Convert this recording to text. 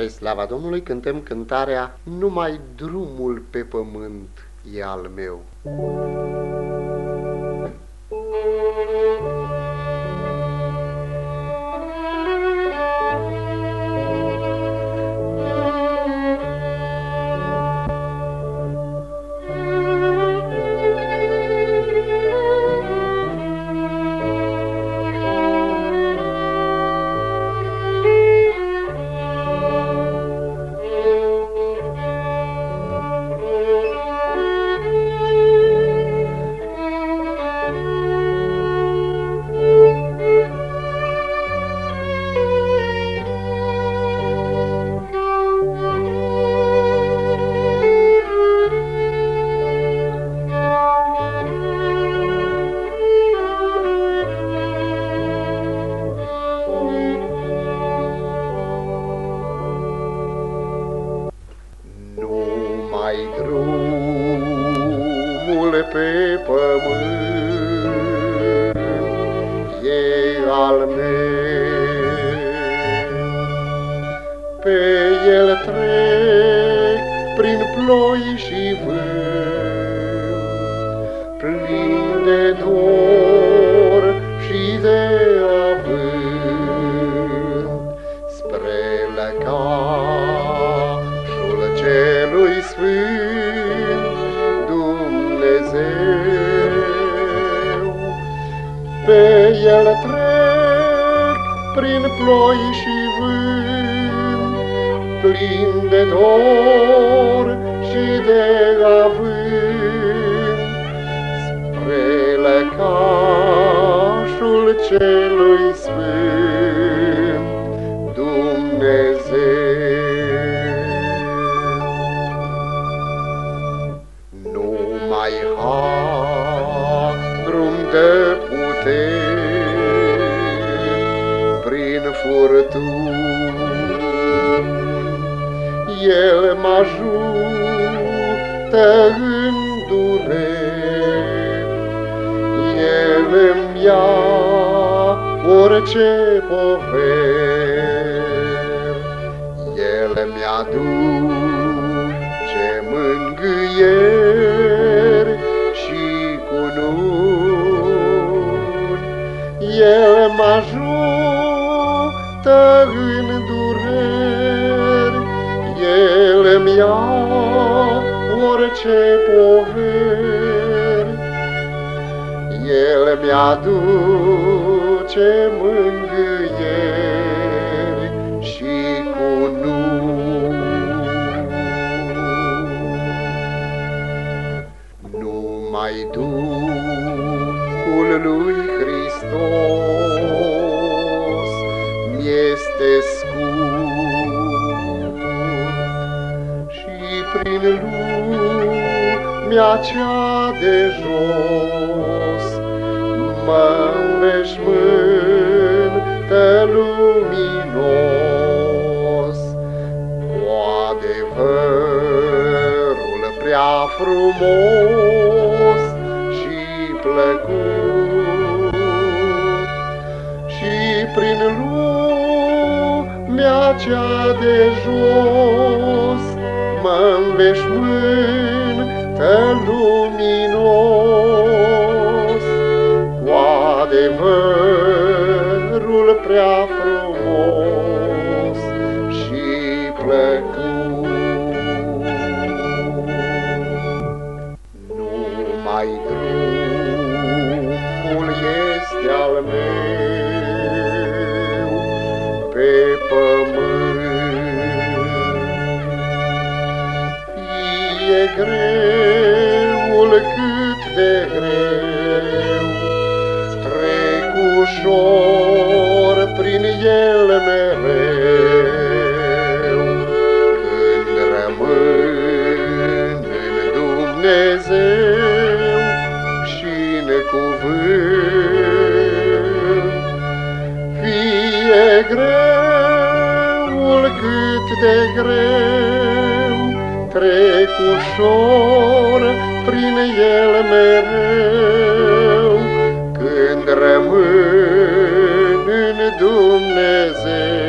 Spre slava Domnului cântăm cântarea Numai drumul pe pământ e al meu. Numai al meu. Pe el trec prin ploi și vânt, plin de dor și de avânt, spre lăcașul celui sfânt Dumnezeu. Pe el trec prin ploi și vânt, plin de dor El mă ajută în dureri, El îmi ia orice poveri, El mi-aduce mângâieri El îmi ia orice poveri, El mi-aduce mângâieri și cununi. Numai Duhul lui Hristos mi-este scurt prin lumea cea de jos. Mă înveșmântă luminos. Cu adevărul prea frumos și plăcut. Și prin lumea cea de jos mă înveșmântă luminos cu adevărul prea frumos și plăcut. Numai drumul este al meu pe pământ. Fie greul cât de greu, trec ușor prin el mereu, când rămân în Dumnezeu și în cuvânt. Fie greul cât de greu, trec ușor prin el mereu, când rămân în Dumnezeu.